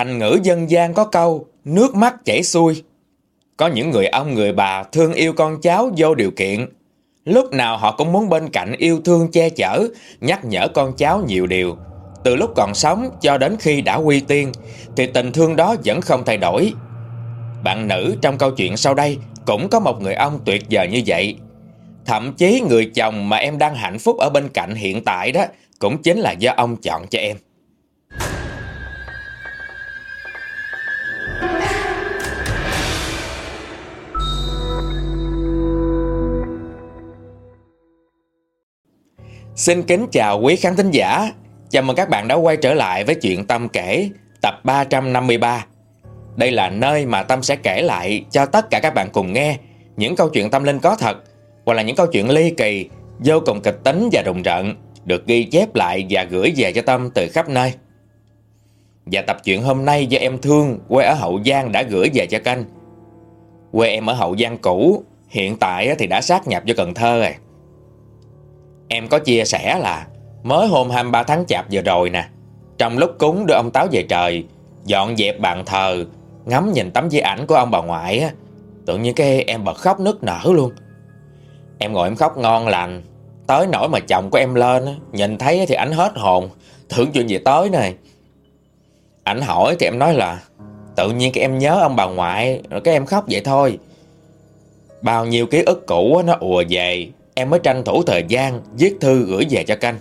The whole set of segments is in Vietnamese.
Thành ngữ dân gian có câu, Nước mắt chảy xuôi. Có những người ông, người bà thương yêu con cháu vô điều kiện. Lúc nào họ cũng muốn bên cạnh yêu thương che chở, Nhắc nhở con cháu nhiều điều. Từ lúc còn sống cho đến khi đã quy tiên, Thì tình thương đó vẫn không thay đổi. Bạn nữ trong câu chuyện sau đây Cũng có một người ông tuyệt vời như vậy. Thậm chí người chồng mà em đang hạnh phúc ở bên cạnh hiện tại đó Cũng chính là do ông chọn cho em. Xin kính chào quý khán thính giả. Chào mừng các bạn đã quay trở lại với chuyện Tâm kể tập 353 Đây là nơi mà Tâm sẽ kể lại cho tất cả các bạn cùng nghe Những câu chuyện tâm linh có thật Hoặc là những câu chuyện ly kỳ, vô cùng kịch tính và rùng rợn Được ghi chép lại và gửi về cho Tâm từ khắp nơi. Và tập truyện hôm nay do em Thương quê ở Hậu Giang đã gửi về cho kênh. Quê em ở Hậu Giang cũ Hiện tại thì đã sát nhập cho Cần Thơ rồi. Em có chia sẻ là mới hôm 23 tháng chạp vừa rồi nè, trong lúc cúng đưa ông Táo về trời, dọn dẹp bàn thờ, ngắm nhìn tấm di ảnh của ông bà ngoại á, tự nhiên cái em bật khóc nức nở luôn. Em ngồi em khóc ngon lành, tới nỗi mà chồng của em lên á, nhìn thấy thì ảnh hết hồn, tưởng chuyện gì tới này. Ảnh hỏi thì em nói là tự nhiên cái em nhớ ông bà ngoại, rồi cái em khóc vậy thôi. Bao nhiêu ký ức cũ nó ùa về Em mới tranh thủ thời gian viết thư gửi về cho canh.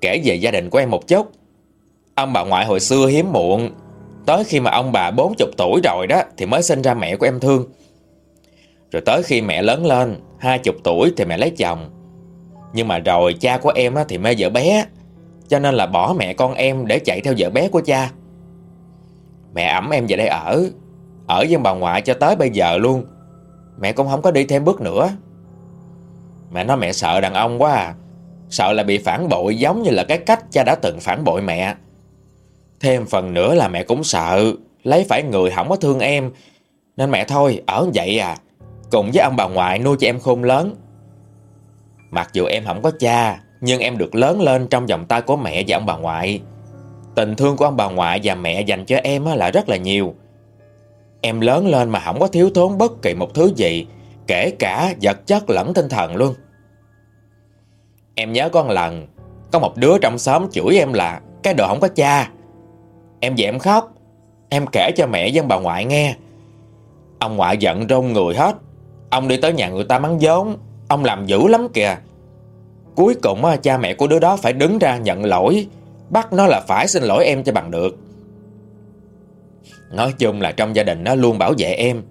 Kể về gia đình của em một chút. Ông bà ngoại hồi xưa hiếm muộn. Tới khi mà ông bà 40 tuổi rồi đó, Thì mới sinh ra mẹ của em thương. Rồi tới khi mẹ lớn lên 20 tuổi thì mẹ lấy chồng. Nhưng mà rồi cha của em thì mê vợ bé, Cho nên là bỏ mẹ con em Để chạy theo vợ bé của cha. Mẹ ẩm em về đây ở Ở với bà ngoại cho tới bây giờ luôn. Mẹ cũng không có đi thêm bước nữa. Mẹ nói mẹ sợ đàn ông quá à. Sợ là bị phản bội giống như là cái cách cha đã từng phản bội mẹ. Thêm phần nữa là mẹ cũng sợ, Lấy phải người không có thương em. Nên mẹ thôi, ở vậy à. Cùng với ông bà ngoại nuôi cho em khôn lớn. Mặc dù em không có cha, Nhưng em được lớn lên trong vòng tay của mẹ và ông bà ngoại. Tình thương của ông bà ngoại và mẹ dành cho em là rất là nhiều. Em lớn lên mà không có thiếu thốn bất kỳ một thứ gì. Kể cả vật chất lẫn tinh thần luôn. Em nhớ có một lần, Có một đứa trong xóm chửi em là, Cái đồ không có cha. Em về em khóc, Em kể cho mẹ với bà ngoại nghe. Ông ngoại giận rôn người hết. Ông đi tới nhà người ta mắng vốn, Ông làm dữ lắm kìa. Cuối cùng cha mẹ của đứa đó phải đứng ra nhận lỗi, Bắt nó là phải xin lỗi em cho bằng được. Nói chung là trong gia đình nó luôn bảo vệ em.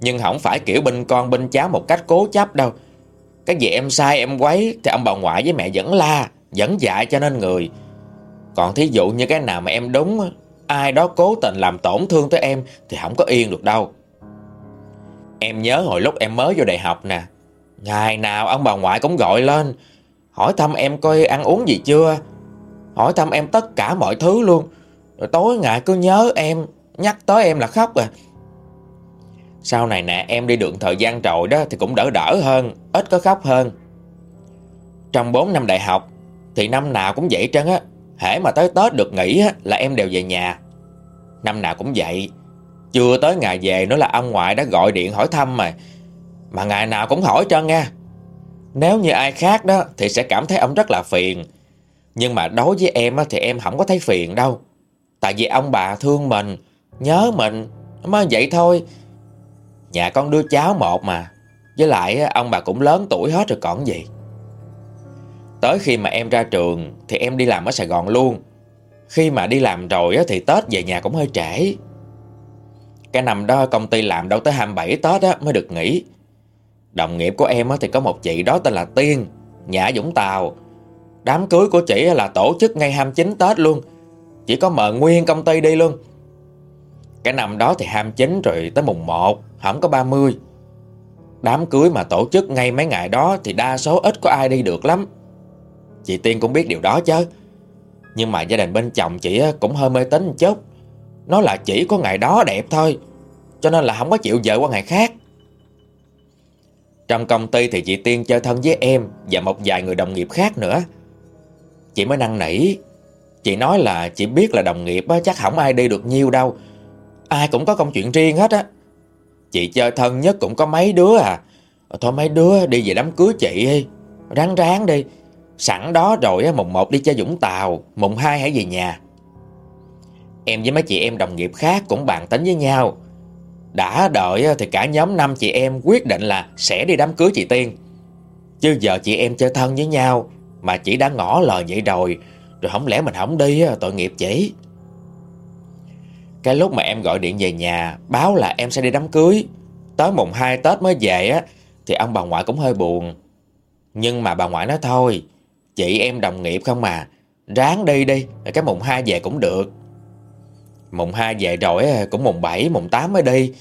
Nhưng không phải kiểu bên con bên cháu một cách cố chấp đâu. Cái gì em sai, em quấy Thì ông bà ngoại với mẹ vẫn la, Vẫn dạy cho nên người. Còn thí dụ như cái nào mà em đúng Ai đó cố tình làm tổn thương tới em Thì không có yên được đâu. Em nhớ hồi lúc em mới vô đại học nè, Ngày nào ông bà ngoại cũng gọi lên, Hỏi thăm em coi ăn uống gì chưa, Hỏi thăm em tất cả mọi thứ luôn. Rồi tối ngày cứ nhớ em, Nhắc tới em là khóc à. Sau này nè em đi đường thời gian rồi đó Thì cũng đỡ đỡ hơn Ít có khóc hơn. Trong 4 năm đại học Thì năm nào cũng vậy trơn á. Hễ mà tới Tết được nghỉ á, là em đều về nhà. Năm nào cũng vậy. Chưa tới ngày về nữa là ông ngoại đã gọi điện hỏi thăm mà. Mà ngày nào cũng hỏi trơn nha. Nếu như ai khác đó Thì sẽ cảm thấy ông rất là phiền. Nhưng mà đối với em á, thì em không có thấy phiền đâu. Tại vì ông bà thương mình Nhớ mình Mới vậy thôi. Nhà con đưa cháu một mà. Với lại ông bà cũng lớn tuổi hết rồi còn gì. Tới khi mà em ra trường Thì em đi làm ở Sài Gòn luôn. Khi mà đi làm rồi thì Tết về nhà cũng hơi trễ. Cái năm đó công ty làm đâu tới 27 Tết á, mới được nghỉ. Đồng nghiệp của em thì có một chị đó tên là Tiên Nhã Dũng Tàu. Đám cưới của chị là tổ chức ngay 29 Tết luôn. Chỉ có mời nguyên công ty đi luôn cái năm đó thì 29 rồi tới mùng 1 Không có 30 Đám cưới mà tổ chức ngay mấy ngày đó Thì đa số ít có ai đi được lắm. Chị Tiên cũng biết điều đó chứ. Nhưng mà gia đình bên chồng chị cũng hơi mê tín một chút. Nó là chỉ có ngày đó đẹp thôi, Cho nên là không có chịu vợ qua ngày khác. Trong công ty thì chị Tiên chơi thân với em Và một vài người đồng nghiệp khác nữa. Chị mới năn nỉ. Chị nói là chị biết là đồng nghiệp chắc không ai đi được nhiêu đâu Ai cũng có công chuyện riêng hết á. Chị chơi thân nhất cũng có mấy đứa à. Thôi mấy đứa đi về đám cưới chị đi. Ráng ráng đi. Sẵn đó rồi mùng 1 đi chơi Vũng Tàu, Mùng 2 hãy về nhà. Em với mấy chị em đồng nghiệp khác cũng bàn tính với nhau. Đã đợi thì cả nhóm năm chị em quyết định là sẽ đi đám cưới chị Tiên. Chứ giờ chị em chơi thân với nhau, Mà chị đã ngỏ lời vậy rồi Rồi không lẽ mình không đi tội nghiệp chị. Cái lúc mà em gọi điện về nhà Báo là em sẽ đi đám cưới. Tới mùng 2 Tết mới về á Thì ông bà ngoại cũng hơi buồn. Nhưng mà bà ngoại nói thôi Chị em đồng nghiệp không mà Ráng đi đi Cái mùng 2 về cũng được. Mùng 2 về rồi cũng mùng 7, mùng 8 mới đi.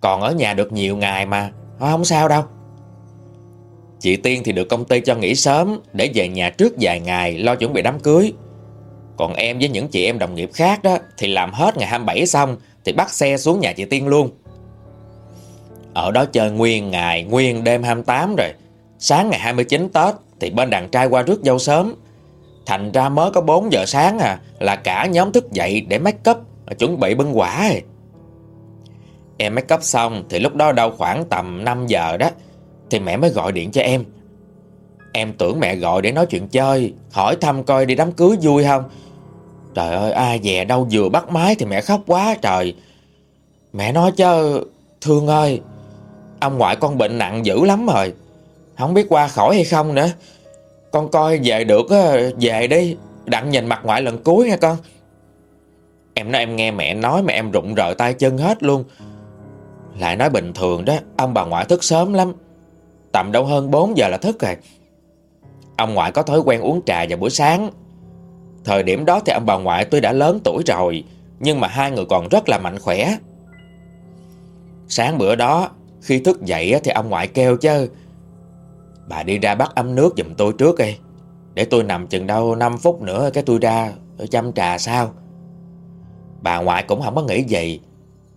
Còn ở nhà được nhiều ngày mà Không sao đâu. Chị Tiên thì được công ty cho nghỉ sớm Để về nhà trước vài ngày lo chuẩn bị đám cưới. Còn em với những chị em đồng nghiệp khác đó, Thì làm hết ngày 27 xong, Thì bắt xe xuống nhà chị Tiên luôn. Ở đó chơi nguyên ngày, Nguyên đêm 28 rồi. Sáng ngày 29 Tết, Thì bên đàn trai qua rước dâu sớm. Thành ra mới có 4 giờ sáng à Là cả nhóm thức dậy để make up, Chuẩn bị bưng quả ấy. Em make up xong, Thì lúc đó đâu khoảng tầm 5 giờ đó, Thì mẹ mới gọi điện cho em. Em tưởng mẹ gọi để nói chuyện chơi, Hỏi thăm coi đi đám cưới vui không. Trời ơi, ai dè đâu vừa bắt máy Thì mẹ khóc quá trời. Mẹ nói chứ, Thương ơi, Ông ngoại con bệnh nặng dữ lắm rồi. Không biết qua khỏi hay không nữa. Con coi về được Về đi. Đặng nhìn mặt ngoại lần cuối nha con. Em nói em nghe mẹ nói mà em rụng rời tay chân hết luôn. Lại nói bình thường đó, Ông bà ngoại thức sớm lắm. Tầm đâu hơn 4 giờ là thức rồi. Ông ngoại có thói quen uống trà vào buổi sáng. Thời điểm đó thì ông bà ngoại tôi đã lớn tuổi rồi, Nhưng mà hai người còn rất là mạnh khỏe. Sáng bữa đó, Khi thức dậy thì ông ngoại kêu chứ, Bà đi ra bắt ấm nước giùm tôi trước đi, Để tôi nằm chừng đâu 5 phút nữa Cái tôi ra chăm trà sao. Bà ngoại cũng không có nghĩ gì,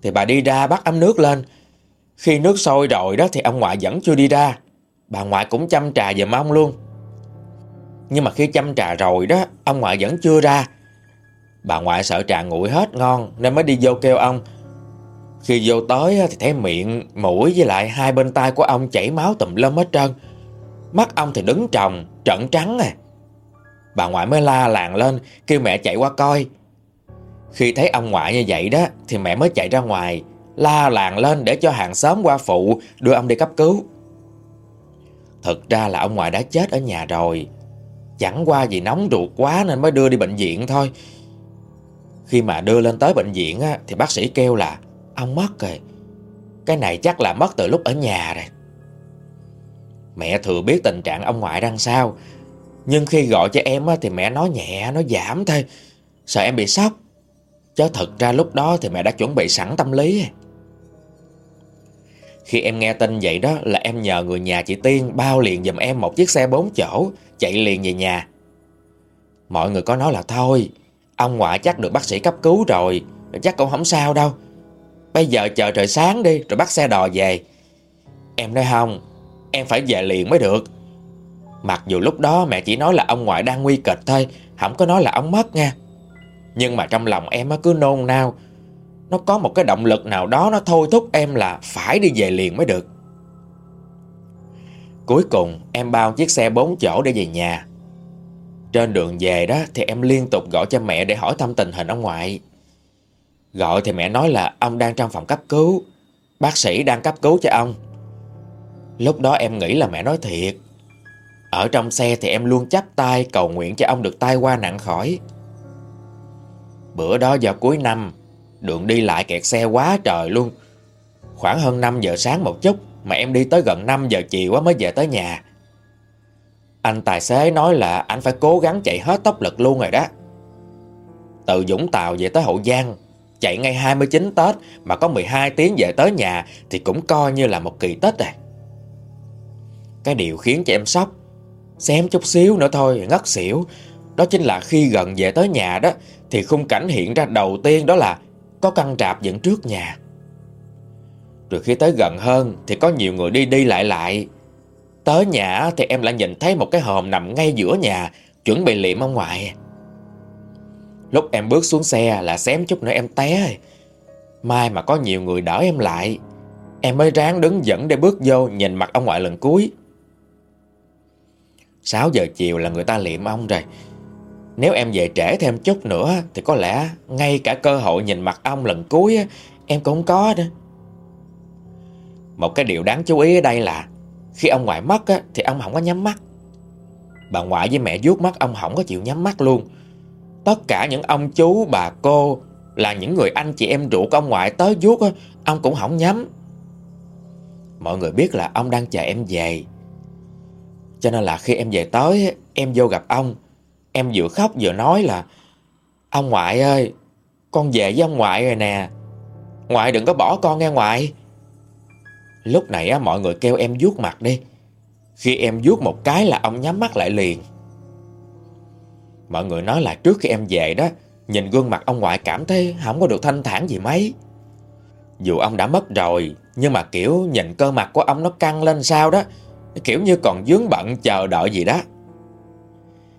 Thì bà đi ra bắt ấm nước lên. Khi nước sôi rồi đó Thì ông ngoại vẫn chưa đi ra, Bà ngoại cũng chăm trà giùm ông luôn. Nhưng mà khi chăm trà rồi đó Ông ngoại vẫn chưa ra. Bà ngoại sợ trà nguội hết ngon Nên mới đi vô kêu ông. Khi vô tới thì thấy miệng, mũi với lại hai bên tay của ông chảy máu tùm lum hết trơn. Mắt ông thì đứng trồng, trận trắng à. Bà ngoại mới la làng lên Kêu mẹ chạy qua coi. Khi thấy ông ngoại như vậy đó Thì mẹ mới chạy ra ngoài La làng lên để cho hàng xóm qua phụ Đưa ông đi cấp cứu. Thực ra là ông ngoại đã chết ở nhà rồi. Chẳng qua vì nóng ruột quá Nên mới đưa đi bệnh viện thôi. Khi mà đưa lên tới bệnh viện á, Thì bác sĩ kêu là Ông mất rồi. Cái này chắc là mất từ lúc ở nhà rồi. Mẹ thừa biết tình trạng ông ngoại đang sao Nhưng khi gọi cho em á, Thì mẹ nói nhẹ, nói giảm thôi. Sợ em bị sốc. Chứ thật ra lúc đó thì mẹ đã chuẩn bị sẵn tâm lý khi em nghe tin vậy đó là em nhờ người nhà chị Tiên bao liền giùm em một chiếc xe bốn chỗ chạy liền về nhà. Mọi người có nói là thôi, ông ngoại chắc được bác sĩ cấp cứu rồi, chắc cũng không sao đâu. Bây giờ chờ trời sáng đi rồi bắt xe đò về. Em nói không, em phải về liền mới được. Mặc dù lúc đó mẹ chỉ nói là ông ngoại đang nguy kịch thôi, không có nói là ông mất nha. Nhưng mà trong lòng em cứ nôn nao nó có một cái động lực nào đó Nó thôi thúc em là phải đi về liền mới được. Cuối cùng, em bao chiếc xe bốn chỗ để về nhà. Trên đường về đó Thì em liên tục gọi cho mẹ để hỏi thăm tình hình ông ngoại. Gọi thì mẹ nói là ông đang trong phòng cấp cứu. Bác sĩ đang cấp cứu cho ông. Lúc đó em nghĩ là mẹ nói thiệt. Ở trong xe thì em luôn chắp tay cầu nguyện cho ông được tai qua nạn khỏi. Bữa đó vào cuối năm Đường đi lại kẹt xe quá trời luôn. Khoảng hơn 5 giờ sáng một chút, Mà em đi tới gần 5 giờ chiều quá mới về tới nhà. Anh tài xế nói là anh phải cố gắng chạy hết tốc lực luôn rồi đó. Từ Vũng Tàu về tới Hậu Giang, Chạy ngay 29 Tết Mà có 12 tiếng về tới nhà Thì cũng coi như là một kỳ Tết rồi Cái điều khiến cho em sốc Xem chút xíu nữa thôi, ngất xỉu. Đó chính là khi gần về tới nhà đó thì khung cảnh hiện ra đầu tiên đó là có căn trạp dẫn trước nhà. Rồi khi tới gần hơn thì có nhiều người đi đi lại lại. Tới nhà thì em lại nhìn thấy một cái hòm nằm ngay giữa nhà, chuẩn bị liệm ông ngoại. Lúc em bước xuống xe là xém chút nữa em té Mai mà có nhiều người đỡ em lại Em mới ráng đứng dẫn để bước vô Nhìn mặt ông ngoại lần cuối 6 giờ chiều là người ta liệm ông rồi nếu em về trễ thêm chút nữa Thì có lẽ ngay cả cơ hội nhìn mặt ông lần cuối Em cũng không có nữa Một cái điều đáng chú ý ở đây là Khi ông ngoại mất thì ông không có nhắm mắt. Bà ngoại với mẹ vuốt mắt ông không có chịu nhắm mắt luôn. Tất cả những ông chú, bà cô Là những người anh chị em ruột của ông ngoại tới vuốt Ông cũng không nhắm. Mọi người biết là ông đang chờ em về. Cho nên là khi em về tới Em vô gặp ông Em vừa khóc vừa nói là Ông ngoại ơi Con về với ông ngoại rồi nè. Ngoại đừng có bỏ con nghe ngoại. Lúc này á, mọi người kêu em vuốt mặt đi. Khi em vuốt một cái là ông nhắm mắt lại liền. Mọi người nói là trước khi em về đó Nhìn gương mặt ông ngoại cảm thấy không có được thanh thản gì mấy. Dù ông đã mất rồi Nhưng mà kiểu nhìn cơ mặt của ông nó căng lên sao đó Kiểu như còn dướng bận chờ đợi gì đó.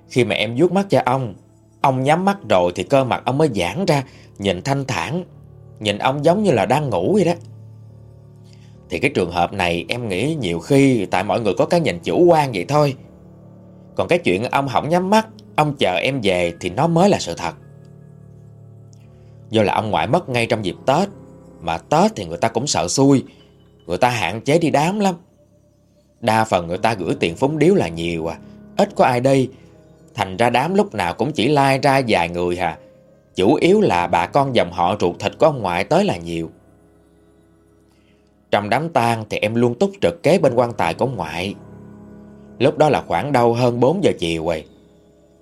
Khi mà em vuốt mắt cho ông Ông nhắm mắt rồi thì cơ mặt ông mới giãn ra, Nhìn thanh thản, Nhìn ông giống như là đang ngủ vậy đó. Thì cái trường hợp này em nghĩ nhiều khi Tại mọi người có cái nhìn chủ quan vậy thôi. Còn cái chuyện ông hỏng nhắm mắt, Ông chờ em về thì nó mới là sự thật. Do là ông ngoại mất ngay trong dịp Tết, Mà Tết thì người ta cũng sợ xui, Người ta hạn chế đi đám lắm. Đa phần người ta gửi tiền phúng điếu là nhiều à Ít có ai đi Thành ra đám lúc nào cũng chỉ lai ra vài người hà. Chủ yếu là bà con dòng họ ruột thịt của ông ngoại tới là nhiều. Trong đám tang thì em luôn túc trực kế bên quan tài của ông ngoại. Lúc đó là khoảng đâu hơn 4 giờ chiều rồi.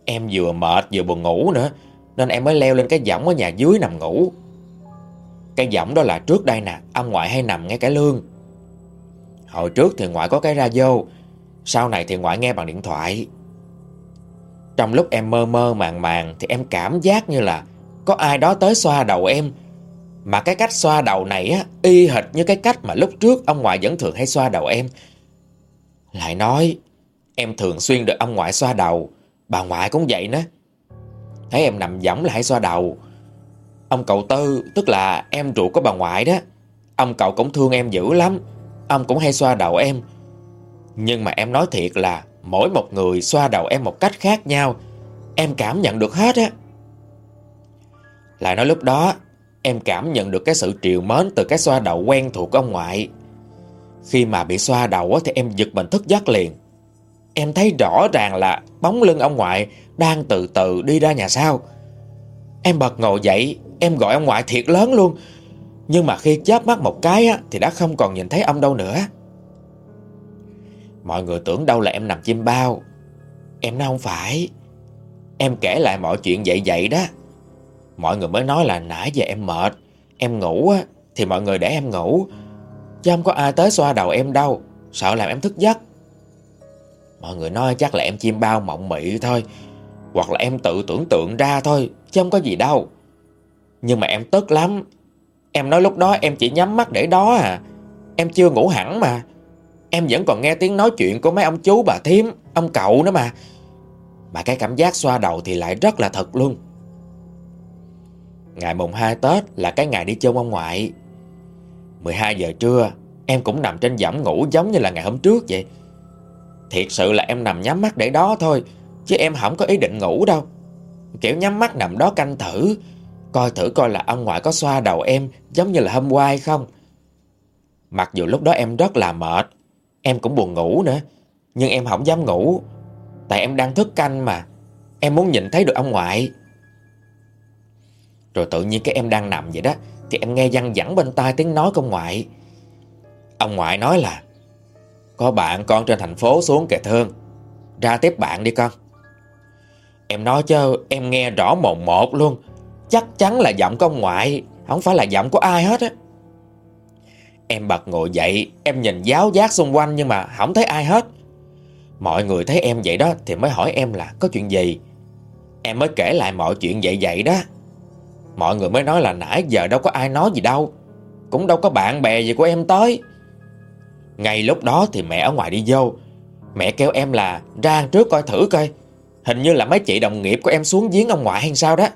Em vừa mệt vừa buồn ngủ nữa, Nên em mới leo lên cái võng ở nhà dưới nằm ngủ. Cái võng đó là trước đây nè, Ông ngoại hay nằm ngay cái lương Hồi trước thì ngoại có cái ra vô Sau này thì ngoại nghe bằng điện thoại. Trong lúc em mơ mơ màng màng Thì em cảm giác như là Có ai đó tới xoa đầu em. Mà cái cách xoa đầu này á, Y hệt như cái cách mà lúc trước Ông ngoại vẫn thường hay xoa đầu em. Lại nói, Em thường xuyên được ông ngoại xoa đầu. Bà ngoại cũng vậy nữa. Thấy em nằm võng lại xoa đầu. Ông cậu Tư, Tức là em ruột của bà ngoại đó, Ông cậu cũng thương em dữ lắm. Ông cũng hay xoa đầu em. Nhưng mà em nói thiệt là Mỗi một người xoa đầu em một cách khác nhau Em cảm nhận được hết á Lại nói lúc đó Em cảm nhận được cái sự triều mến Từ cái xoa đầu quen thuộc của ông ngoại Khi mà bị xoa đầu Thì em giật mình thức giấc liền Em thấy rõ ràng là bóng lưng ông ngoại đang từ từ đi ra nhà sau. Em bật ngồi dậy, em gọi ông ngoại thiệt lớn luôn. Nhưng mà khi chớp mắt một cái á, thì đã không còn nhìn thấy ông đâu nữa. Mọi người tưởng đâu là em nằm chim bao. Em nói không phải. Em kể lại mọi chuyện vậy vậy đó. Mọi người mới nói là nãy giờ em mệt. Em ngủ á, thì mọi người để em ngủ. Chứ không có ai tới xoa đầu em đâu. Sợ làm em thức giấc. Mọi người nói chắc là em chim bao mộng mị thôi Hoặc là em tự tưởng tượng ra thôi Chứ không có gì đâu Nhưng mà em tức lắm Em nói lúc đó em chỉ nhắm mắt để đó à Em chưa ngủ hẳn mà Em vẫn còn nghe tiếng nói chuyện của mấy ông chú bà thím, Ông cậu nữa mà. Mà cái cảm giác xoa đầu thì lại rất là thật luôn. Ngày mùng 2 Tết là cái ngày đi chôn ông ngoại. 12 giờ trưa, Em cũng nằm trên võng ngủ giống như là ngày hôm trước vậy. Thiệt sự là em nằm nhắm mắt để đó thôi, Chứ em không có ý định ngủ đâu. Kiểu nhắm mắt nằm đó canh thử, Coi thử coi là ông ngoại có xoa đầu em Giống như là hôm qua hay không. Mặc dù lúc đó em rất là mệt Em cũng buồn ngủ nữa, Nhưng em không dám ngủ. Tại em đang thức canh mà, Em muốn nhìn thấy được ông ngoại. Rồi tự nhiên cái em đang nằm vậy đó, Thì em nghe văng vẳng bên tai tiếng nói của ông ngoại. Ông ngoại nói là, có bạn con trên thành phố xuống kìa thương, Ra tiếp bạn đi con. Em nói cho em nghe rõ mồn một luôn, Chắc chắn là giọng của ông ngoại, Không phải là giọng của ai hết á. Em bật ngồi dậy, Em nhìn giáo giác xung quanh Nhưng mà không thấy ai hết. Mọi người thấy em vậy đó Thì mới hỏi em là có chuyện gì. Em mới kể lại mọi chuyện vậy vậy đó. Mọi người mới nói là nãy giờ đâu có ai nói gì đâu, Cũng đâu có bạn bè gì của em tới. Ngay lúc đó thì mẹ ở ngoài đi vô. Mẹ kêu em là, ra trước coi thử coi. Hình như là mấy chị đồng nghiệp của em xuống giếng ông ngoại hay sao đó.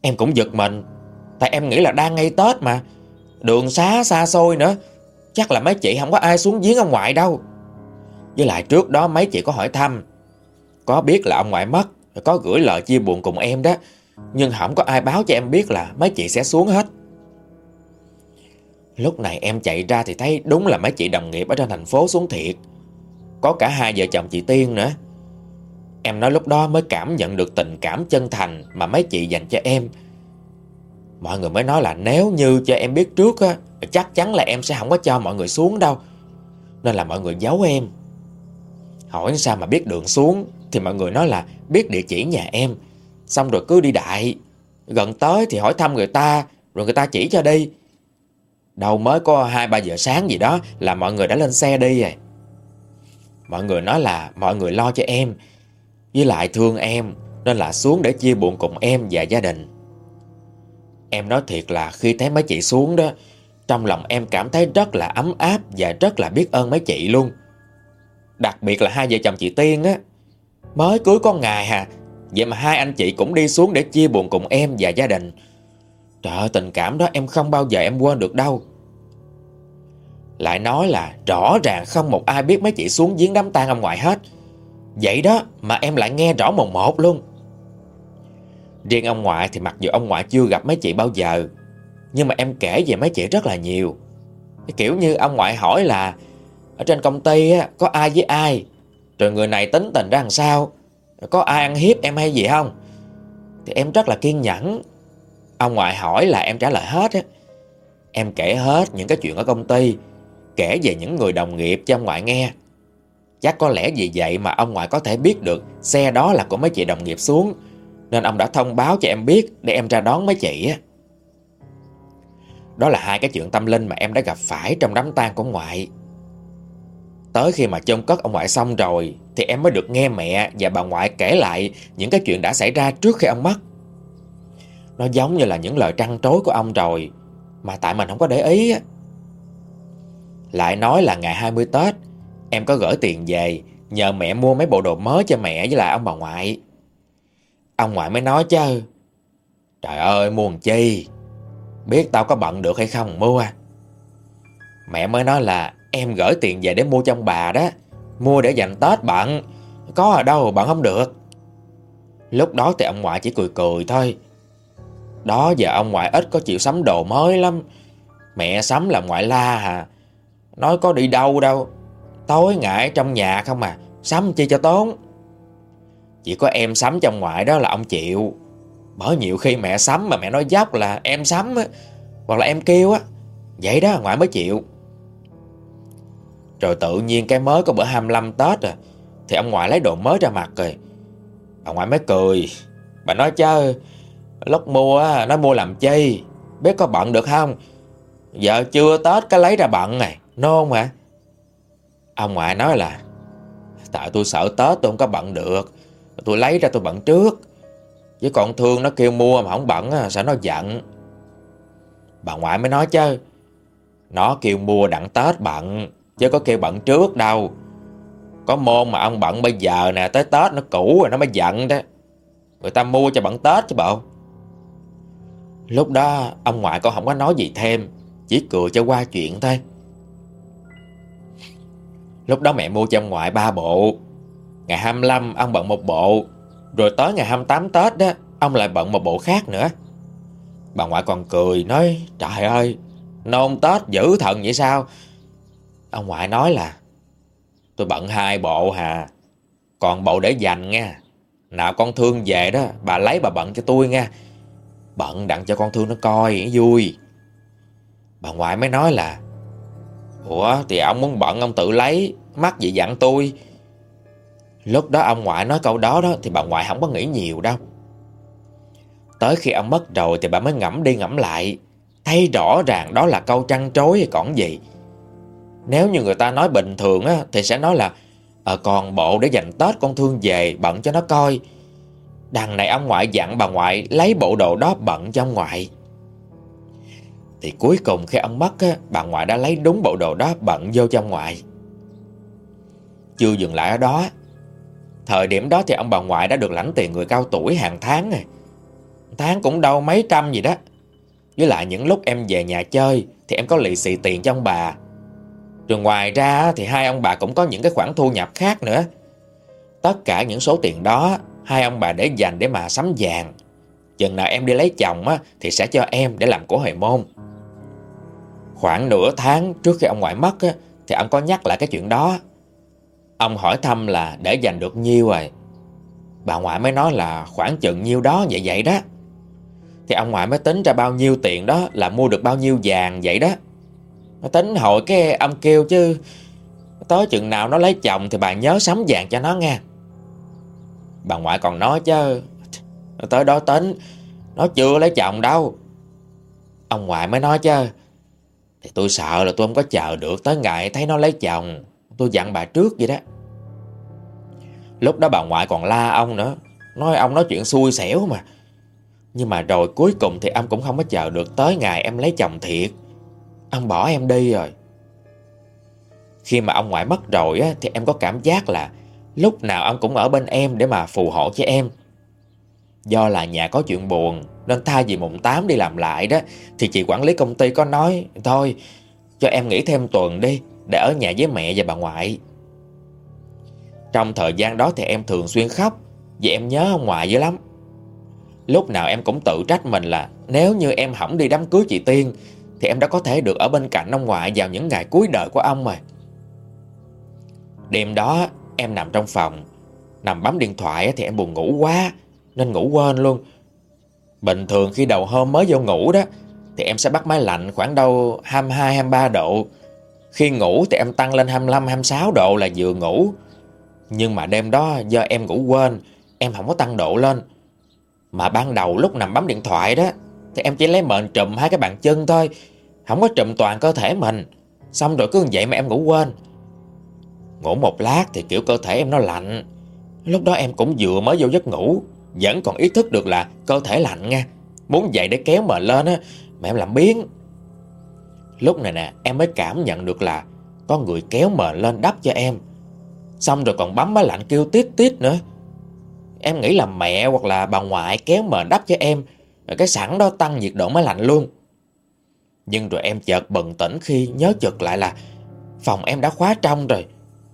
Em cũng giật mình, Tại em nghĩ là đang ngay Tết mà. Đường xá xa xôi nữa. Chắc là mấy chị không có ai xuống giếng ông ngoại đâu. Với lại trước đó mấy chị có hỏi thăm. Có biết là ông ngoại mất Có gửi lời chia buồn cùng em đó. Nhưng không có ai báo cho em biết là mấy chị sẽ xuống hết. Lúc này em chạy ra thì thấy đúng là mấy chị đồng nghiệp ở trên thành phố xuống thiệt. Có cả hai vợ chồng chị Tiên nữa. Em nói lúc đó mới cảm nhận được tình cảm chân thành mà mấy chị dành cho em. Mọi người mới nói là nếu như cho em biết trước á, Chắc chắn là em sẽ không có cho mọi người xuống đâu. Nên là mọi người giấu em. Hỏi sao mà biết đường xuống, Thì mọi người nói là biết địa chỉ nhà em. Xong rồi cứ đi đại. Gần tới thì hỏi thăm người ta, Rồi người ta chỉ cho đi. Đâu mới có 2-3 giờ sáng gì đó Là mọi người đã lên xe đi rồi. Mọi người nói là Mọi người lo cho em, Với lại thương em, Nên là xuống để chia buồn cùng em và gia đình. Em nói thiệt là khi thấy mấy chị xuống đó, Trong lòng em cảm thấy rất là ấm áp Và rất là biết ơn mấy chị luôn. Đặc biệt là hai vợ chồng chị Tiên á. Mới cưới con ngài hà, Vậy mà hai anh chị cũng đi xuống để chia buồn cùng em và gia đình. Trời ơi, tình cảm đó em không bao giờ em quên được đâu. Lại nói là rõ ràng không một ai biết mấy chị xuống giếng đám tang ông ngoại hết. Vậy đó mà em lại nghe rõ mồn một luôn. Riêng ông ngoại thì mặc dù ông ngoại chưa gặp mấy chị bao giờ Nhưng mà em kể về mấy chị rất là nhiều. Kiểu như ông ngoại hỏi là Ở trên công ty á, có ai với ai? Rồi người này tính tình ra làm sao? Có ai ăn hiếp em hay gì không? Thì em rất là kiên nhẫn. Ông ngoại hỏi là em trả lời hết á. Em kể hết những cái chuyện ở công ty Kể về những người đồng nghiệp cho ông ngoại nghe. Chắc có lẽ vì vậy mà ông ngoại có thể biết được Xe đó là của mấy chị đồng nghiệp xuống nên ông đã thông báo cho em biết Để em ra đón mấy chị á. Đó là hai cái chuyện tâm linh Mà em đã gặp phải trong đám tang của ngoại. Tới khi mà chôn cất ông ngoại xong rồi, Thì em mới được nghe mẹ và bà ngoại kể lại Những cái chuyện đã xảy ra trước khi ông mất. Nó giống như là những lời trăn trối của ông rồi, Mà tại mình không có để ý á. Lại nói là ngày 20 Tết, Em có gửi tiền về Nhờ mẹ mua mấy bộ đồ mới cho mẹ với lại ông bà ngoại. Ông ngoại mới nói chứ. Trời ơi muôn chi? Biết tao có bận được hay không, mua. Mẹ mới nói là Em gửi tiền về để mua cho ông bà đó. Mua để dành Tết bận. Có ở đâu bận không được. Lúc đó thì ông ngoại chỉ cười cười thôi. Đó, giờ ông ngoại ít có chịu sắm đồ mới lắm. Mẹ sắm là ngoại la hà. Nói có đi đâu đâu. Tối ngại trong nhà không à. Sắm chi cho tốn chỉ có em sắm trong ngoại đó là ông chịu Bởi nhiều khi mẹ sắm mà mẹ nói dốc là em sắm á Hoặc là em kêu á. Vậy đó ngoại mới chịu. Rồi tự nhiên cái mới có bữa 25 Tết à Thì ông ngoại lấy đồ mới ra mặt rồi. Bà ngoại mới cười. Bà nói chứ Lúc mua á, nó mua làm chi? Biết có bận được không? Giờ chưa Tết cái lấy ra bận này Nôn mà Ông ngoại nói là Tại tôi sợ Tết tôi không có bận được. Tôi lấy ra tôi bận trước. Với còn thương nó kêu mua mà không bận Sao nó giận? Bà ngoại mới nói chứ, Nó kêu mua đặng Tết bận, Chứ có kêu bận trước đâu. Có môn mà ông bận bây giờ nè, Tới Tết nó cũ rồi nó mới giận đó. Người ta mua cho bận Tết chứ bộ. Lúc đó, ông ngoại con không có nói gì thêm, Chỉ cười cho qua chuyện thôi. Lúc đó mẹ mua cho ông ngoại ba bộ. Ngày 25 ông bận một bộ. Rồi tới ngày 28 Tết đó, Ông lại bận một bộ khác nữa. Bà ngoại còn cười, nói, Trời ơi, Nôn Tết dữ thần vậy sao? Ông ngoại nói là, Tôi bận hai bộ hà, Còn bộ để dành nha. Nào con thương về đó, Bà lấy bà bận cho tôi nha. Bận đặng cho con thương nó coi vui. Bà ngoại mới nói là, Ủa, thì ông muốn bận, ông tự lấy, Mắc gì dặn tôi? Lúc đó ông ngoại nói câu đó đó Thì bà ngoại không có nghĩ nhiều đâu. Tới khi ông mất rồi Thì bà mới ngẫm đi ngẫm lại, Thấy rõ ràng đó là câu trăn trối hay còn gì. Nếu như người ta nói bình thường á, Thì sẽ nói là Ờ còn bộ để dành Tết con thương về, Bận cho nó coi. Đằng này ông ngoại dặn bà ngoại Lấy bộ đồ đó bận cho ông ngoại. Thì cuối cùng khi ông mất á, Bà ngoại đã lấy đúng bộ đồ đó bận vô cho ông ngoại. Chưa dừng lại ở đó Thời điểm đó thì ông bà ngoại đã được lãnh tiền người cao tuổi hàng tháng rồi. Tháng cũng đâu mấy trăm gì đó. Với lại những lúc em về nhà chơi Thì em có lì xì tiền cho ông bà. Rồi ngoài ra thì hai ông bà cũng có những cái khoản thu nhập khác nữa. Tất cả những số tiền đó Hai ông bà để dành để mà sắm vàng. Chừng nào em đi lấy chồng á, Thì sẽ cho em để làm cổ hồi môn. Khoảng nửa tháng trước khi ông ngoại mất á, Thì ông có nhắc lại cái chuyện đó. Ông hỏi thăm là để dành được nhiêu rồi. Bà ngoại mới nói là khoảng chừng nhiêu đó vậy vậy đó. Thì ông ngoại mới tính ra bao nhiêu tiền đó, Là mua được bao nhiêu vàng vậy đó. Nó tính hội cái ông kêu chứ, Tới chừng nào nó lấy chồng Thì bà nhớ sắm vàng cho nó nghe. Bà ngoại còn nói chứ, Tới đó tính, Nó chưa lấy chồng đâu. Ông ngoại mới nói chứ, Thì tôi sợ là tôi không có chờ được Tới ngày thấy nó lấy chồng. Tôi dặn bà trước vậy đó. Lúc đó bà ngoại còn la ông nữa. Nói ông nói chuyện xui xẻo mà. Nhưng mà rồi cuối cùng thì ông cũng không có chờ được Tới ngày em lấy chồng thiệt. Ông bỏ em đi rồi. Khi mà ông ngoại mất rồi á, Thì em có cảm giác là Lúc nào ông cũng ở bên em để mà phù hộ cho em. Do là nhà có chuyện buồn Nên thay vì mùng 8 đi làm lại đó Thì chị quản lý công ty có nói Thôi cho em nghỉ thêm tuần đi để ở nhà với mẹ và bà ngoại. Trong thời gian đó thì em thường xuyên khóc Vì em nhớ ông ngoại dữ lắm. Lúc nào em cũng tự trách mình là Nếu như em không đi đám cưới chị Tiên Thì em đã có thể được ở bên cạnh ông ngoại Vào những ngày cuối đời của ông rồi. Đêm đó, em nằm trong phòng, Nằm bấm điện thoại thì em buồn ngủ quá Nên ngủ quên luôn. Bình thường khi đầu hôm mới vô ngủ đó, Thì em sẽ bắt máy lạnh khoảng đâu 22-23 độ khi ngủ thì em tăng lên 25-26 độ là vừa ngủ. Nhưng mà đêm đó do em ngủ quên, Em không có tăng độ lên. Mà ban đầu lúc nằm bấm điện thoại đó, Thì em chỉ lấy mền trùm hai cái bàn chân thôi, Không có trùm toàn cơ thể mình. Xong rồi cứ vậy mà em ngủ quên. Ngủ một lát thì kiểu cơ thể em nó lạnh. Lúc đó em cũng vừa mới vô giấc ngủ, Vẫn còn ý thức được là cơ thể lạnh nha. Muốn dậy để kéo mền lên á, Mà em làm biến Lúc này nè, em mới cảm nhận được là Có người kéo mền lên đắp cho em. Xong rồi còn bấm máy lạnh kêu tít tít nữa. Em nghĩ là mẹ hoặc là bà ngoại kéo mền đắp cho em, Rồi cái sẵn đó tăng nhiệt độ máy lạnh luôn. Nhưng rồi em chợt bừng tỉnh khi nhớ chợt lại là Phòng em đã khóa trong rồi.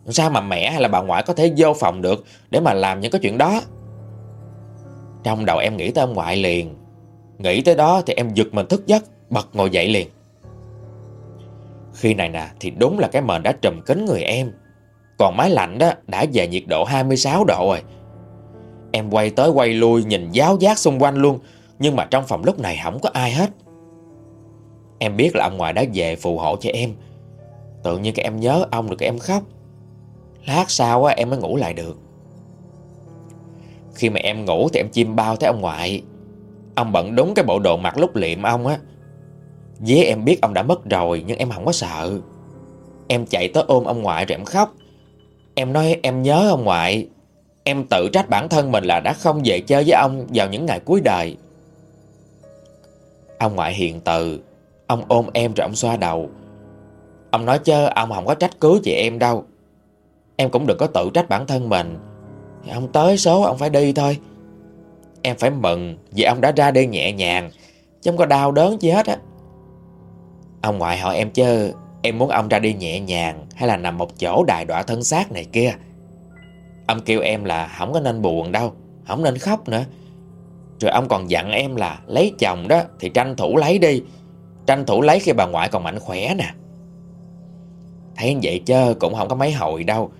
Sao mà mẹ hay là bà ngoại có thể vô phòng được Để mà làm những cái chuyện đó? Trong đầu em nghĩ tới ông ngoại liền. Nghĩ tới đó thì em giật mình thức giấc, Bật ngồi dậy liền. Khi này nè thì đúng là cái mền đã trùm kín người em. Còn máy lạnh đó đã về nhiệt độ 26 độ rồi. Em quay tới quay lui nhìn giáo giác xung quanh luôn Nhưng mà trong phòng lúc này không có ai hết. Em biết là ông ngoại đã về phù hộ cho em. Tự nhiên cái em nhớ ông được cái em khóc. Lát sau á, em mới ngủ lại được. Khi mà em ngủ thì em chim bao thấy ông ngoại. Ông bận đúng cái bộ đồ mặc lúc liệm ông á. Dế em biết ông đã mất rồi, Nhưng em không có sợ. Em chạy tới ôm ông ngoại rồi em khóc. Em nói, em nhớ ông ngoại. Em tự trách bản thân mình là đã không về chơi với ông Vào những ngày cuối đời. Ông ngoại hiền từ. Ông ôm em rồi ông xoa đầu. Ông nói chứ ông không có trách cứ chị em đâu. Em cũng đừng có tự trách bản thân mình. Ông tới số ông phải đi thôi. Em phải mừng Vì ông đã ra đi nhẹ nhàng. Chứ không có đau đớn gì hết á. Ông ngoại hỏi em chứ Em muốn ông ra đi nhẹ nhàng Hay là nằm một chỗ đài đọa thân xác này kia Ông kêu em là Không có nên buồn đâu, Không nên khóc nữa Rồi ông còn dặn em là Lấy chồng đó thì tranh thủ lấy đi, Tranh thủ lấy khi bà ngoại còn mạnh khỏe nè Thấy vậy chứ cũng không có mấy hồi đâu,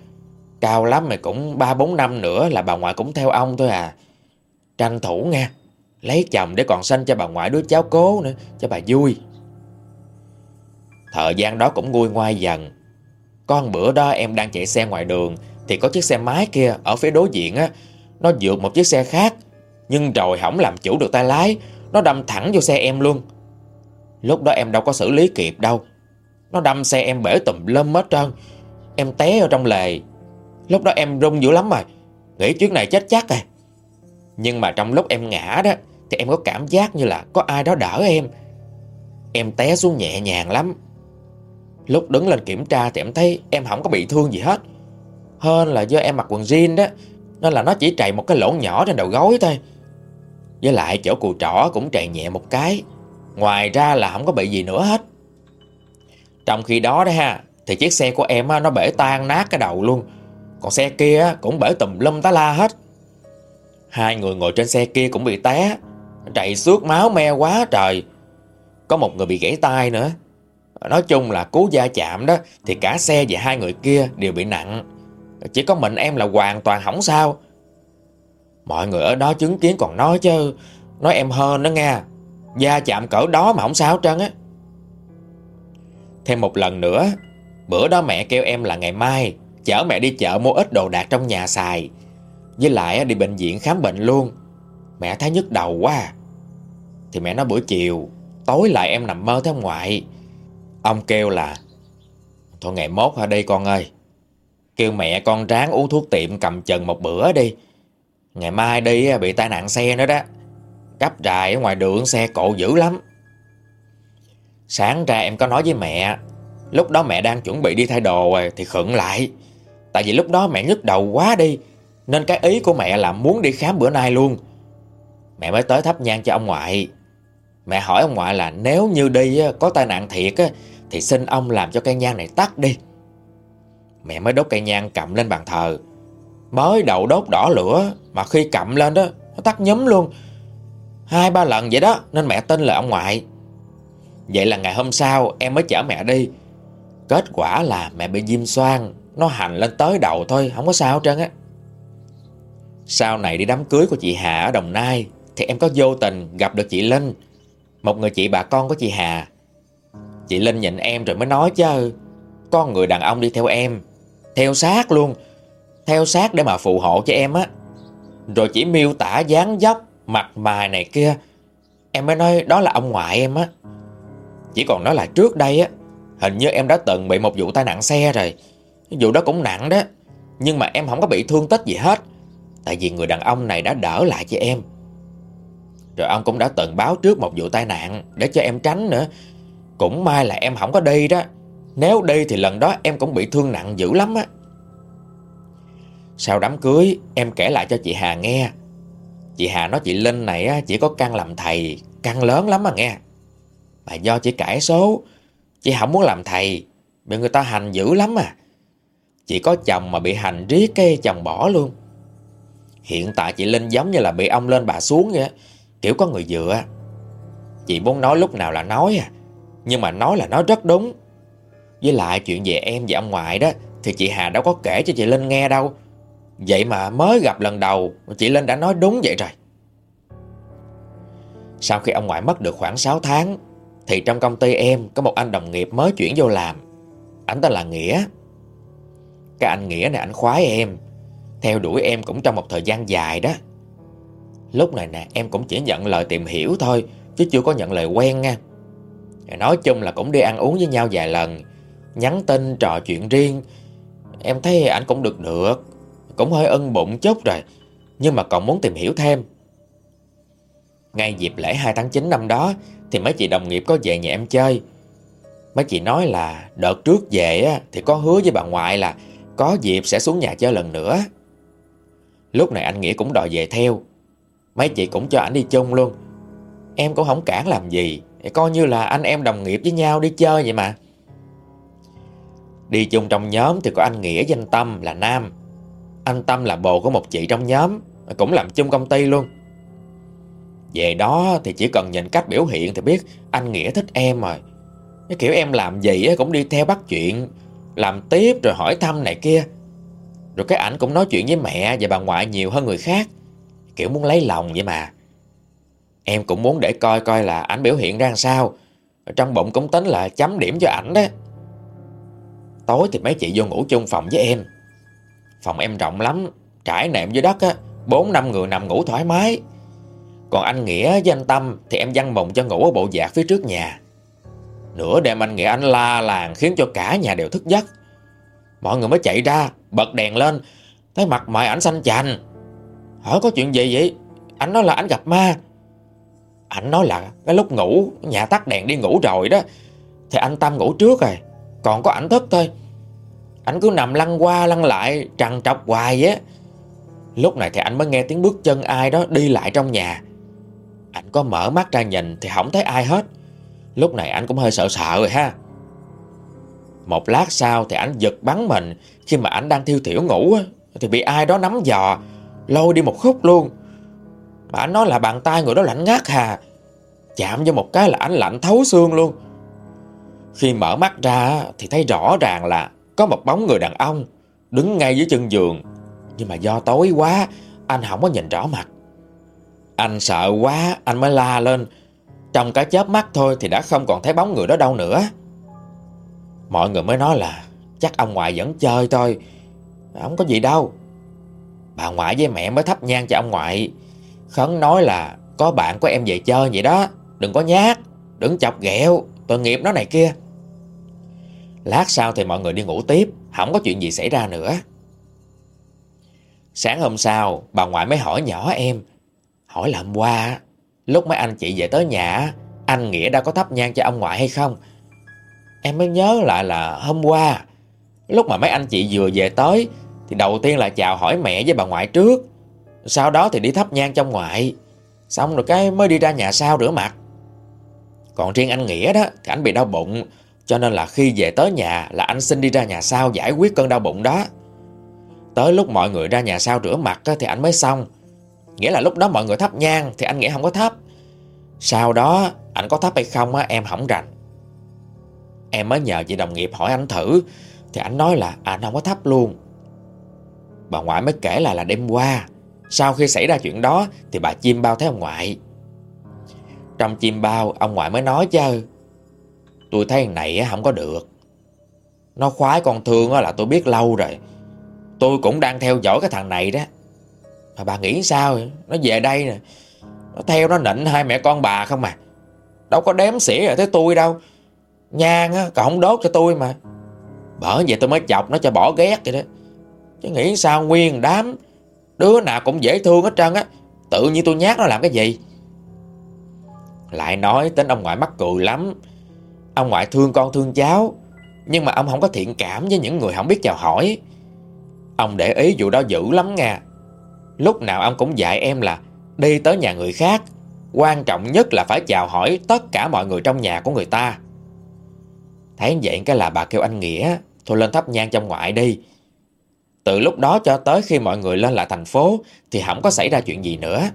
Cao lắm mày cũng 3-4 năm nữa là bà ngoại cũng theo ông thôi à. Tranh thủ nha. Lấy chồng để còn sanh cho bà ngoại đứa cháu cố nữa. Cho bà vui. Thời gian đó cũng nguôi ngoai dần. Con bữa đó em đang chạy xe ngoài đường. Thì có chiếc xe máy kia ở phía đối diện á. Nó vượt một chiếc xe khác. Nhưng rồi không làm chủ được tay lái. Nó đâm thẳng vô xe em luôn. Lúc đó em đâu có xử lý kịp đâu. Nó đâm xe em bể tùm lum hết trơn. Em té ở trong lề Lúc đó em rung dữ lắm rồi Nghĩ chuyến này chết chắc rồi Nhưng mà trong lúc em ngã đó, Thì em có cảm giác như là có ai đó đỡ em Em té xuống nhẹ nhàng lắm Lúc đứng lên kiểm tra thì em thấy em không có bị thương gì hết. Hơn là do em mặc quần jean đó, Nên là nó chỉ trầy một cái lỗ nhỏ trên đầu gối thôi. Với lại chỗ cụ trỏ cũng trầy nhẹ một cái, Ngoài ra là không có bị gì nữa hết. Trong khi đó đó ha, Thì chiếc xe của em nó bể tan nát cái đầu luôn. Còn xe kia cũng bể tùm lum tá la hết. Hai người ngồi trên xe kia cũng bị té, Trầy xước máu me quá trời. Có một người bị gãy tay nữa. Nói chung là cú va chạm đó, Thì cả xe và hai người kia đều bị nặng. Chỉ có mình em là hoàn toàn hỏng sao. Mọi người ở đó chứng kiến còn nói chứ. Nói em hơn đó nghe. Va chạm cỡ đó mà không sao trơn á. Thêm một lần nữa, Bữa đó mẹ kêu em là ngày mai, Chở mẹ đi chợ mua ít đồ đạc trong nhà xài. Với lại đi bệnh viện khám bệnh luôn. Mẹ thấy nhức đầu quá. Thì mẹ nói buổi chiều, Tối lại em nằm mơ thấy ông ngoại. Ông kêu là, Thôi ngày mốt hả đi con ơi. Kêu mẹ con ráng uống thuốc tiệm cầm chừng một bữa đi. Ngày mai đi bị tai nạn xe nữa đó. Cắp trại ở ngoài đường, xe cộ dữ lắm. Sáng ra em có nói với mẹ, Lúc đó mẹ đang chuẩn bị đi thay đồ rồi Thì khựng lại. Tại vì lúc đó mẹ nhức đầu quá đi, Nên cái ý của mẹ là muốn đi khám bữa nay luôn. Mẹ mới tới thắp nhang cho ông ngoại. Mẹ hỏi ông ngoại là, nếu như đi có tai nạn thiệt thì xin ông làm cho cây nhang này tắt đi. Mẹ mới đốt cây nhang cầm lên bàn thờ. Mới đầu đốt đỏ lửa, Mà khi cầm lên đó, Nó tắt nhấm luôn. Hai ba lần vậy đó, Nên mẹ tin là ông ngoại. Vậy là ngày hôm sau, em mới chở mẹ đi. Kết quả là mẹ bị diêm xoan Nó hành lên tới đầu thôi, Không có sao trơn á. Sau này đi đám cưới của chị Hà ở Đồng Nai, Thì em có vô tình gặp được chị Linh, Một người chị bà con của chị Hà. Chị Linh nhìn em rồi mới nói chứ. Có người đàn ông đi theo em. Theo sát luôn. Theo sát để mà phù hộ cho em á. Rồi chỉ miêu tả dáng dốc Mặt mày này kia. Em mới nói đó là ông ngoại em á. Chỉ còn nói là trước đây á, Hình như em đã từng bị một vụ tai nạn xe rồi. Vụ đó cũng nặng đó. Nhưng mà em không có bị thương tích gì hết. Tại vì người đàn ông này đã đỡ lại cho em. Rồi ông cũng đã từng báo trước một vụ tai nạn Để cho em tránh nữa. Cũng may là em không có đi đó. Nếu đi thì lần đó em cũng bị thương nặng dữ lắm á. Sau đám cưới, Em kể lại cho chị Hà nghe. Chị Hà nói chị Linh này chỉ có căn làm thầy, Căn lớn lắm mà nghe. Mà do chị cãi số, Chị không muốn làm thầy, Bị người ta hành dữ lắm à. Chị có chồng mà bị hành riết cây chồng bỏ luôn. Hiện tại chị Linh giống như là bị ông lên bà xuống vậy Kiểu có người dựa. Chị muốn nói lúc nào là nói à. Nhưng mà nói là nói rất đúng. Với lại chuyện về em và ông ngoại đó, Thì chị Hà đâu có kể cho chị Linh nghe đâu. Vậy mà mới gặp lần đầu, Chị Linh đã nói đúng vậy rồi. Sau khi ông ngoại mất được khoảng 6 tháng, Thì trong công ty em Có một anh đồng nghiệp mới chuyển vô làm. Anh tên là Nghĩa. Cái anh Nghĩa này anh khoái em. Theo đuổi em cũng trong một thời gian dài đó. Lúc này nè, em cũng chỉ nhận lời tìm hiểu thôi, Chứ chưa có nhận lời quen nha. Nói chung là cũng đi ăn uống với nhau vài lần, Nhắn tin, trò chuyện riêng. Em thấy anh cũng được được, cũng hơi ân bụng chút rồi, Nhưng mà còn muốn tìm hiểu thêm. Ngay dịp lễ 2 tháng 9 năm đó Thì mấy chị đồng nghiệp có về nhà em chơi. Mấy chị nói là Đợt trước về thì có hứa với bà ngoại là Có dịp sẽ xuống nhà chơi lần nữa. Lúc này anh Nghĩa cũng đòi về theo. Mấy chị cũng cho anh đi chung luôn. Em cũng không cản làm gì. Coi như là anh em đồng nghiệp với nhau đi chơi vậy mà. Đi chung trong nhóm thì có anh Nghĩa danh Tâm là Nam. Anh Tâm là bồ của một chị trong nhóm, Cũng làm chung công ty luôn. Về đó thì chỉ cần nhìn cách biểu hiện Thì biết anh Nghĩa thích em rồi. Cái kiểu em làm gì cũng đi theo bắt chuyện, Làm tiếp rồi hỏi thăm này kia. Rồi cái ảnh cũng nói chuyện với mẹ Và bà ngoại nhiều hơn người khác. Kiểu muốn lấy lòng vậy mà. Em cũng muốn để coi coi là ảnh biểu hiện ra sao. Trong bụng cũng tính là chấm điểm cho ảnh đó. Tối thì mấy chị vô ngủ chung phòng với em. Phòng em rộng lắm, Trải nệm dưới đất á, Bốn năm người nằm ngủ thoải mái. Còn anh Nghĩa với anh Tâm Thì em văn mộng cho ngủ ở bộ giạc phía trước nhà. Nửa đêm anh Nghĩa anh la làng Khiến cho cả nhà đều thức giấc. Mọi người mới chạy ra, Bật đèn lên. Thấy mặt mày ảnh xanh chành. Hỏi có chuyện gì vậy? Anh nói là anh gặp ma. Anh nói là cái lúc ngủ Nhà tắt đèn đi ngủ rồi đó. Thì anh Tâm ngủ trước rồi, Còn có ảnh thức thôi. Anh cứ nằm lăn qua lăn lại, Trằn trọc hoài á. Lúc này thì anh mới nghe tiếng bước chân ai đó đi lại trong nhà. Anh có mở mắt ra nhìn thì không thấy ai hết. Lúc này anh cũng hơi sợ sợ rồi ha. Một lát sau thì anh giật bắn mình. Khi mà anh đang thiêu thiểu ngủ Thì bị ai đó nắm giò, Lôi đi một khúc luôn. Mà anh nói là bàn tay người đó lạnh ngắt hà. Chạm vô một cái là anh lạnh thấu xương luôn. Khi mở mắt ra thì thấy rõ ràng là Có một bóng người đàn ông Đứng ngay dưới chân giường. Nhưng mà do tối quá, Anh không có nhìn rõ mặt. Anh sợ quá, Anh mới la lên. Trong cái chớp mắt thôi thì đã không còn thấy bóng người đó đâu nữa. Mọi người mới nói là Chắc ông ngoại vẫn chơi thôi. Không có gì đâu. Bà ngoại với mẹ mới thắp nhang cho ông ngoại. Khấn nói là, Có bạn của em về chơi vậy đó, Đừng có nhát, Đừng chọc ghẹo, Tội nghiệp nó này kia. Lát sau thì mọi người đi ngủ tiếp, Không có chuyện gì xảy ra nữa. Sáng hôm sau, Bà ngoại mới hỏi nhỏ em, Hỏi là hôm qua Lúc mấy anh chị về tới nhà Anh Nghĩa đã có thắp nhang cho ông ngoại hay không? Em mới nhớ lại là hôm qua, Lúc mà mấy anh chị vừa về tới Thì đầu tiên là chào hỏi mẹ với bà ngoại trước. Sau đó thì đi thắp nhang trong ngoại. Xong rồi cái mới đi ra nhà sau rửa mặt. Còn riêng anh Nghĩa đó Thì anh bị đau bụng. Cho nên là khi về tới nhà Là anh xin đi ra nhà sau giải quyết cơn đau bụng đó. Tới lúc mọi người ra nhà sau rửa mặt Thì anh mới xong. Nghĩa là lúc đó mọi người thắp nhang Thì anh Nghĩa không có thắp. Sau đó anh có thắp hay không á, em không rành. Em mới nhờ chị đồng nghiệp hỏi anh thử. Thì anh nói là à, anh không có thắp luôn. Bà ngoại mới kể lại là đêm qua. Sau khi xảy ra chuyện đó Thì bà chim bao thấy ông ngoại. Trong chim bao, Ông ngoại mới nói chứ, Tôi thấy này không có được. Nó khoái con thương là tôi biết lâu rồi. Tôi cũng đang theo dõi cái thằng này đó. Mà bà nghĩ sao? Nó về đây nè. Nó theo nó nịnh hai mẹ con bà không à Đâu có đếm xỉa rồi tới tôi đâu. Nhang á còn không đốt cho tôi mà. Bởi vậy tôi mới chọc nó cho bỏ ghét vậy đó. Chứ nghĩ sao nguyên đám Đứa nào cũng dễ thương hết trơn á. Tự nhiên tôi nhát nó làm cái gì? Lại nói tính ông ngoại mắc cười lắm. Ông ngoại thương con thương cháu, Nhưng mà ông không có thiện cảm với những người không biết chào hỏi. Ông để ý vụ đó dữ lắm nha. Lúc nào ông cũng dạy em là Đi tới nhà người khác, Quan trọng nhất là phải chào hỏi Tất cả mọi người trong nhà của người ta. Thấy vậy cái là bà kêu anh Nghĩa, Thôi lên thắp nhang trong ngoại đi. Từ lúc đó cho tới khi mọi người lên lại thành phố, Thì không có xảy ra chuyện gì nữa.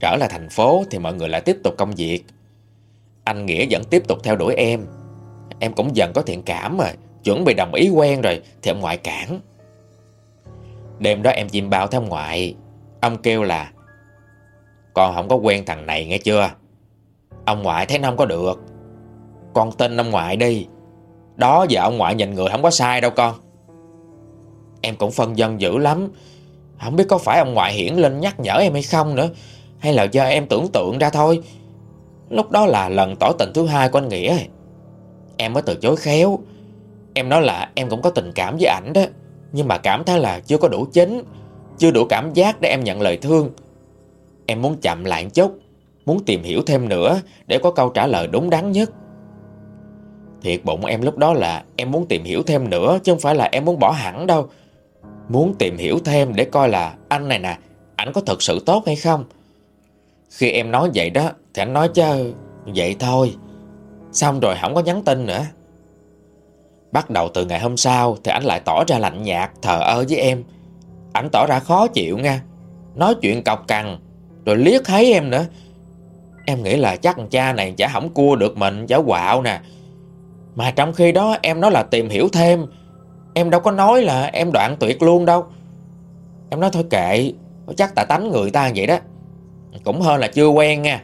Trở lại thành phố thì mọi người lại tiếp tục công việc. Anh Nghĩa vẫn tiếp tục theo đuổi em. Em cũng dần có thiện cảm rồi, Chuẩn bị đồng ý quen rồi Thì ông ngoại cản. Đêm đó em chim bao theo ông ngoại. Ông kêu là, Con không có quen thằng này nghe chưa? Ông ngoại thấy nó không có được. Con tin ông ngoại đi. Đó giờ ông ngoại nhìn người không có sai đâu con. Em cũng phân dân dữ lắm. Không biết có phải ông ngoại hiển lên nhắc nhở em hay không nữa, Hay là do em tưởng tượng ra thôi. Lúc đó là lần tỏ tình thứ hai của anh Nghĩa. Em mới từ chối khéo. Em nói là em cũng có tình cảm với ảnh đó, Nhưng mà cảm thấy là chưa có đủ chính Chưa đủ cảm giác để em nhận lời thương. Em muốn chậm lại một chút, Muốn tìm hiểu thêm nữa Để có câu trả lời đúng đắn nhất. Thiệt bụng em lúc đó là Em muốn tìm hiểu thêm nữa, Chứ không phải là em muốn bỏ hẳn đâu. Muốn tìm hiểu thêm để coi là Anh này nè, Ảnh có thật sự tốt hay không? Khi em nói vậy đó, Thì anh nói chứ, Vậy thôi. Xong rồi không có nhắn tin nữa. Bắt đầu từ ngày hôm sau Thì anh lại tỏ ra lạnh nhạt, Thờ ơ với em. Anh tỏ ra khó chịu nha. Nói chuyện cọc cằn, Rồi liếc thấy em nữa. Em nghĩ là chắc cha này chả không cua được mình, Chả quạo nè. Mà trong khi đó em nói là tìm hiểu thêm Em đâu có nói là em đoạn tuyệt luôn đâu. Em nói thôi kệ, Chắc tại tánh người ta vậy đó. Cũng hơn là chưa quen nha.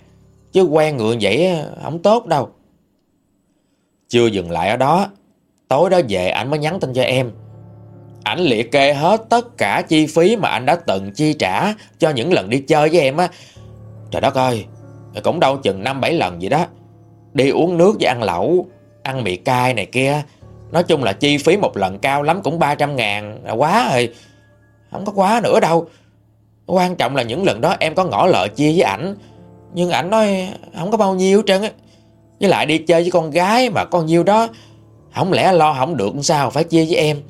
Chứ quen người vậy không tốt đâu. Chưa dừng lại ở đó, Tối đó về anh mới nhắn tin cho em. Ảnh liệt kê hết tất cả chi phí mà anh đã từng chi trả Cho những lần đi chơi với em á. Trời đất ơi, Cũng đâu chừng 5-7 lần vậy đó. Đi uống nước với ăn lẩu, Ăn mì cay này kia Nói chung là chi phí một lần cao lắm cũng 300 ngàn. Là Quá rồi. Không có quá nữa đâu. Quan trọng là những lần đó em có ngỏ lợi chia với ảnh. Nhưng ảnh nói không có bao nhiêu trơn á. Với lại đi chơi với con gái mà con nhiêu đó, không lẽ lo không được sao phải chia với em?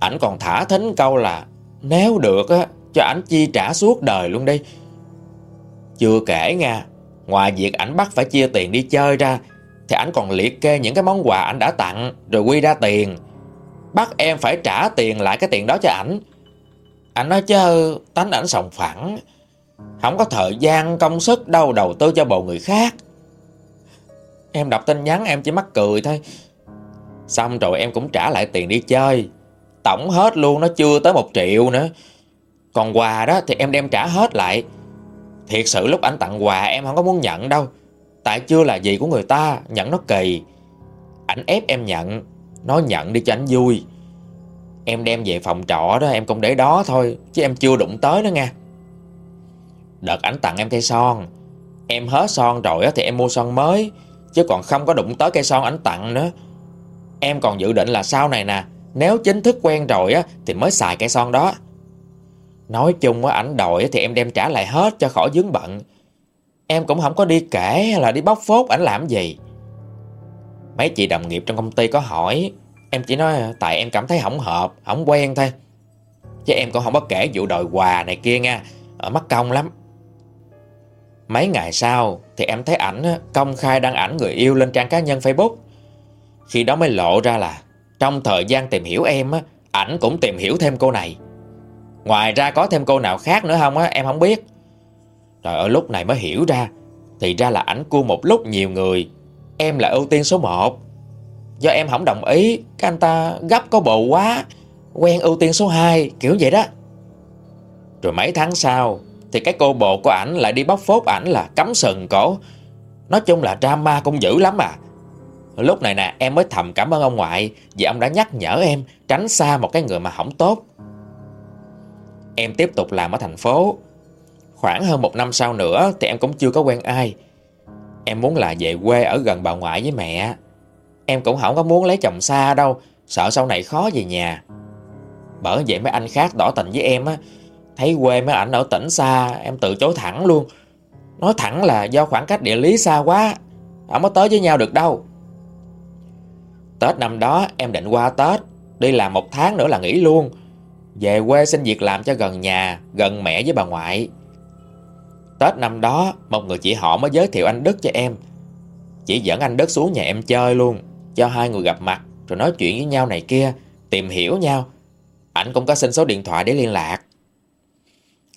Ảnh còn thả thính câu là, Nếu được á, Cho ảnh chi trả suốt đời luôn đi. Chưa kể nha, Ngoài việc ảnh bắt phải chia tiền đi chơi ra thì ảnh còn liệt kê những cái món quà ảnh đã tặng, Rồi quy ra tiền. Bắt em phải trả tiền lại cái tiền đó cho ảnh. Anh nói chứ, Tánh ảnh sòng phẳng. Không có thời gian, công sức đâu đầu tư cho bộ người khác. Em đọc tin nhắn em chỉ mắc cười thôi. Xong rồi em cũng trả lại tiền đi chơi. Tổng hết luôn, nó chưa tới một triệu nữa. Còn quà đó thì em đem trả hết lại. Thiệt sự lúc anh tặng quà, em không có muốn nhận đâu. Tại chưa là gì của người ta Nhận nó kỳ. Ảnh ép em nhận, nó nhận đi cho ảnh vui. Em đem về phòng trọ đó, em cũng để đó thôi, Chứ em chưa đụng tới nó nha Đợt ảnh tặng em cây son. Em hết son rồi thì em mua son mới, Chứ còn không có đụng tới cây son ảnh tặng nữa. Em còn dự định là sau này nè, Nếu chính thức quen rồi á Thì mới xài cây son đó. Nói chung á, ảnh đòi thì em đem trả lại hết cho khỏi dướng bận. Em cũng không có đi kể hay là đi bóc phốt ảnh làm gì. Mấy chị đồng nghiệp trong công ty có hỏi Em chỉ nói tại em cảm thấy không hợp, không quen thôi. Chứ em cũng không có kể vụ đòi quà này kia nha ờ, Ở mất công lắm. Mấy ngày sau thì em thấy ảnh công khai đăng ảnh người yêu lên trang cá nhân Facebook. Khi đó mới lộ ra là Trong thời gian tìm hiểu em Ảnh cũng tìm hiểu thêm cô này. Ngoài ra có thêm cô nào khác nữa không á Em không biết. Rồi ở lúc này mới hiểu ra. Thì ra là ảnh cua một lúc nhiều người. Em là ưu tiên số 1 Do em không đồng ý, Cái anh ta gấp có bồ quá. Quen ưu tiên số 2 kiểu vậy đó. Rồi mấy tháng sau, Thì cái cô bồ của ảnh lại đi bóc phốt ảnh là cắm sừng cổ. Nói chung là drama cũng dữ lắm à. Lúc này nè, em mới thầm cảm ơn ông ngoại Vì ông đã nhắc nhở em Tránh xa một cái người mà không tốt. Em tiếp tục làm ở thành phố. Khoảng hơn một năm sau nữa Thì em cũng chưa có quen ai. Em muốn là về quê ở gần bà ngoại với mẹ. Em cũng không có muốn lấy chồng xa đâu, Sợ sau này khó về nhà. Bởi vậy mấy anh khác tỏ tình với em á, Thấy quê mấy ảnh ở tỉnh xa, Em từ chối thẳng luôn. Nói thẳng là do khoảng cách địa lý xa quá, Không có tới với nhau được đâu. Tết năm đó em định qua Tết, Đi làm một tháng nữa là nghỉ luôn. Về quê xin việc làm cho gần nhà, Gần mẹ với bà ngoại. Tết năm đó Một người chị họ mới giới thiệu anh Đức cho em. Chỉ dẫn anh Đức xuống nhà em chơi luôn Cho hai người gặp mặt Rồi nói chuyện với nhau này kia Tìm hiểu nhau. Anh cũng có xin số điện thoại để liên lạc.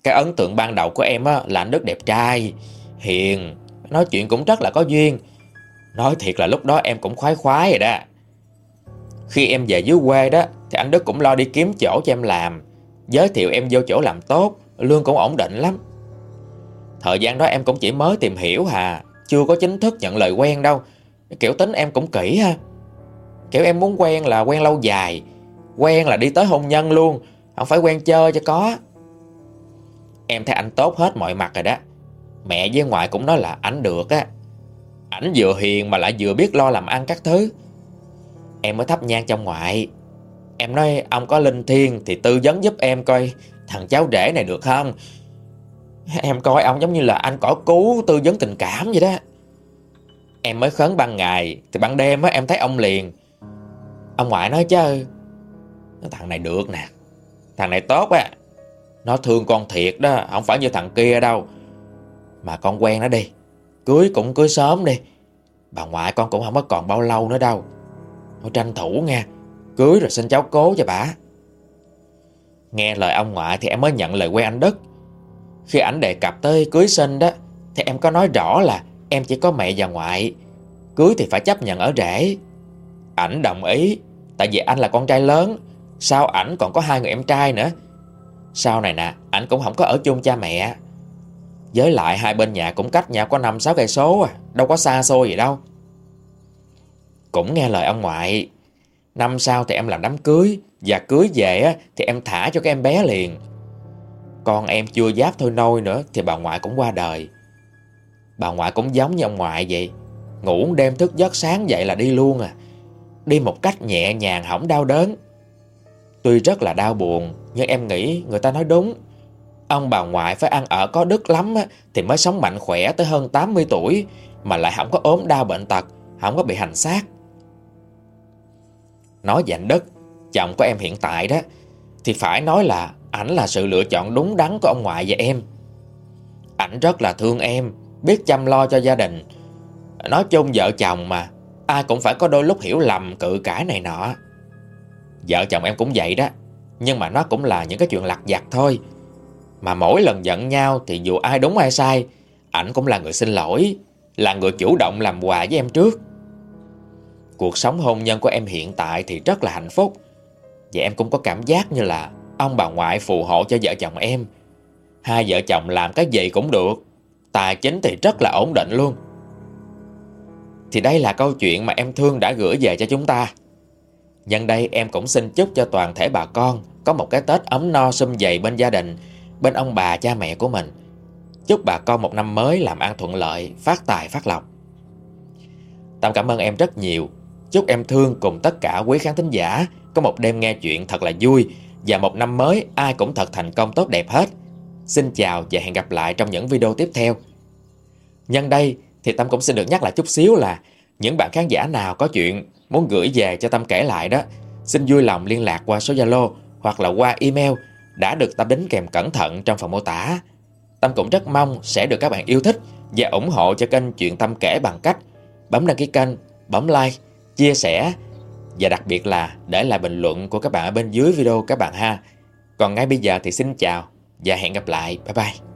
Cái ấn tượng ban đầu của em á, là anh Đức đẹp trai Hiền Nói chuyện cũng rất là có duyên. Nói thiệt là lúc đó em cũng khoái khoái rồi đó. Khi em về dưới quê đó Thì anh Đức cũng lo đi kiếm chỗ cho em làm. Giới thiệu em vô chỗ làm tốt Lương cũng ổn định lắm. Thời gian đó em cũng chỉ mới tìm hiểu hà, Chưa có chính thức nhận lời quen đâu. Kiểu tính em cũng kỹ ha. Kiểu em muốn quen là quen lâu dài, Quen là đi tới hôn nhân luôn, Không phải quen chơi cho có. Em thấy anh tốt hết mọi mặt rồi đó. Mẹ với ngoại cũng nói là ảnh được á. Ảnh vừa hiền mà lại vừa biết lo làm ăn các thứ. Em mới thắp nhang trong ngoại. Em nói, ông có linh thiên Thì tư vấn giúp em coi, Thằng cháu rể này được không? Em coi ông giống như là anh cỏ cứu tư vấn tình cảm vậy đó. Em mới khấn ban ngày, Thì ban đêm á, em thấy ông liền. Ông ngoại nói chứ Thằng này được nè, Thằng này tốt á, Nó thương con thiệt đó, Không phải như thằng kia đâu. Mà con quen nó đi, Cưới cũng cưới sớm đi, Bà ngoại con cũng không có còn bao lâu nữa đâu. Thôi tranh thủ nha Cưới rồi xin cháu cố cho bà. Nghe lời ông ngoại thì em mới nhận lời quen anh Đức khi ảnh đề cập tới cưới sinh đó, Thì em có nói rõ là Em chỉ có mẹ và ngoại. Cưới thì phải chấp nhận ở rể. Ảnh đồng ý, Tại vì anh là con trai lớn, Sao ảnh còn có hai người em trai nữa? Sau này nè, Ảnh cũng không có ở chung cha mẹ. Với lại hai bên nhà cũng cách nhau có 5-6 cây số à Đâu có xa xôi gì đâu. Cũng nghe lời ông ngoại, Năm sau thì em làm đám cưới, Và cưới về thì em thả cho cái em bé liền con em chưa giáp thôi nôi nữa Thì bà ngoại cũng qua đời. Bà ngoại cũng giống như ông ngoại vậy. Ngủ đêm thức giấc sáng dậy là đi luôn à. Đi một cách nhẹ nhàng không đau đớn. Tuy rất là đau buồn Nhưng em nghĩ người ta nói đúng. Ông bà ngoại phải ăn ở có đức lắm á, Thì mới sống mạnh khỏe tới hơn 80 tuổi Mà lại không có ốm đau bệnh tật Không có bị hành xác. Nói về anh Đức Chồng của em hiện tại đó Thì phải nói là Ảnh là sự lựa chọn đúng đắn của ông ngoại và em. Ảnh rất là thương em, Biết chăm lo cho gia đình. Nói chung vợ chồng mà, Ai cũng phải có đôi lúc hiểu lầm, cự cãi này nọ. Vợ chồng em cũng vậy đó, Nhưng mà nó cũng là những cái chuyện lặt vặt thôi. Mà mỗi lần giận nhau Thì dù ai đúng ai sai, Ảnh cũng là người xin lỗi, Là người chủ động làm quà với em trước. Cuộc sống hôn nhân của em hiện tại Thì rất là hạnh phúc. Và em cũng có cảm giác như là Ông bà ngoại phù hộ cho vợ chồng em. Hai vợ chồng làm cái gì cũng được, Tài chính thì rất là ổn định luôn. Thì đây là câu chuyện mà em thương đã gửi về cho chúng ta. Nhân đây em cũng xin chúc cho toàn thể bà con Có một cái Tết ấm no sum vầy bên gia đình, Bên ông bà cha mẹ của mình. Chúc bà con một năm mới làm ăn thuận lợi, Phát tài phát lộc. Tạm cảm ơn em rất nhiều. Chúc em thương cùng tất cả quý khán thính giả Có một đêm nghe chuyện thật là vui. Và một năm mới ai cũng thật thành công tốt đẹp hết Xin chào và hẹn gặp lại trong những video tiếp theo. Nhân đây thì Tâm cũng xin được nhắc lại chút xíu là những bạn khán giả nào có chuyện muốn gửi về cho Tâm kể lại đó, xin vui lòng liên lạc qua số Zalo hoặc là qua email đã được Tâm đính kèm cẩn thận trong phần mô tả. Tâm cũng rất mong sẽ được các bạn yêu thích và ủng hộ cho kênh Chuyện Tâm kể bằng cách bấm đăng ký kênh, bấm like, chia sẻ và đặc biệt là để lại bình luận của các bạn ở bên dưới video các bạn ha. Còn ngay bây giờ thì xin chào và hẹn gặp lại. Bye bye.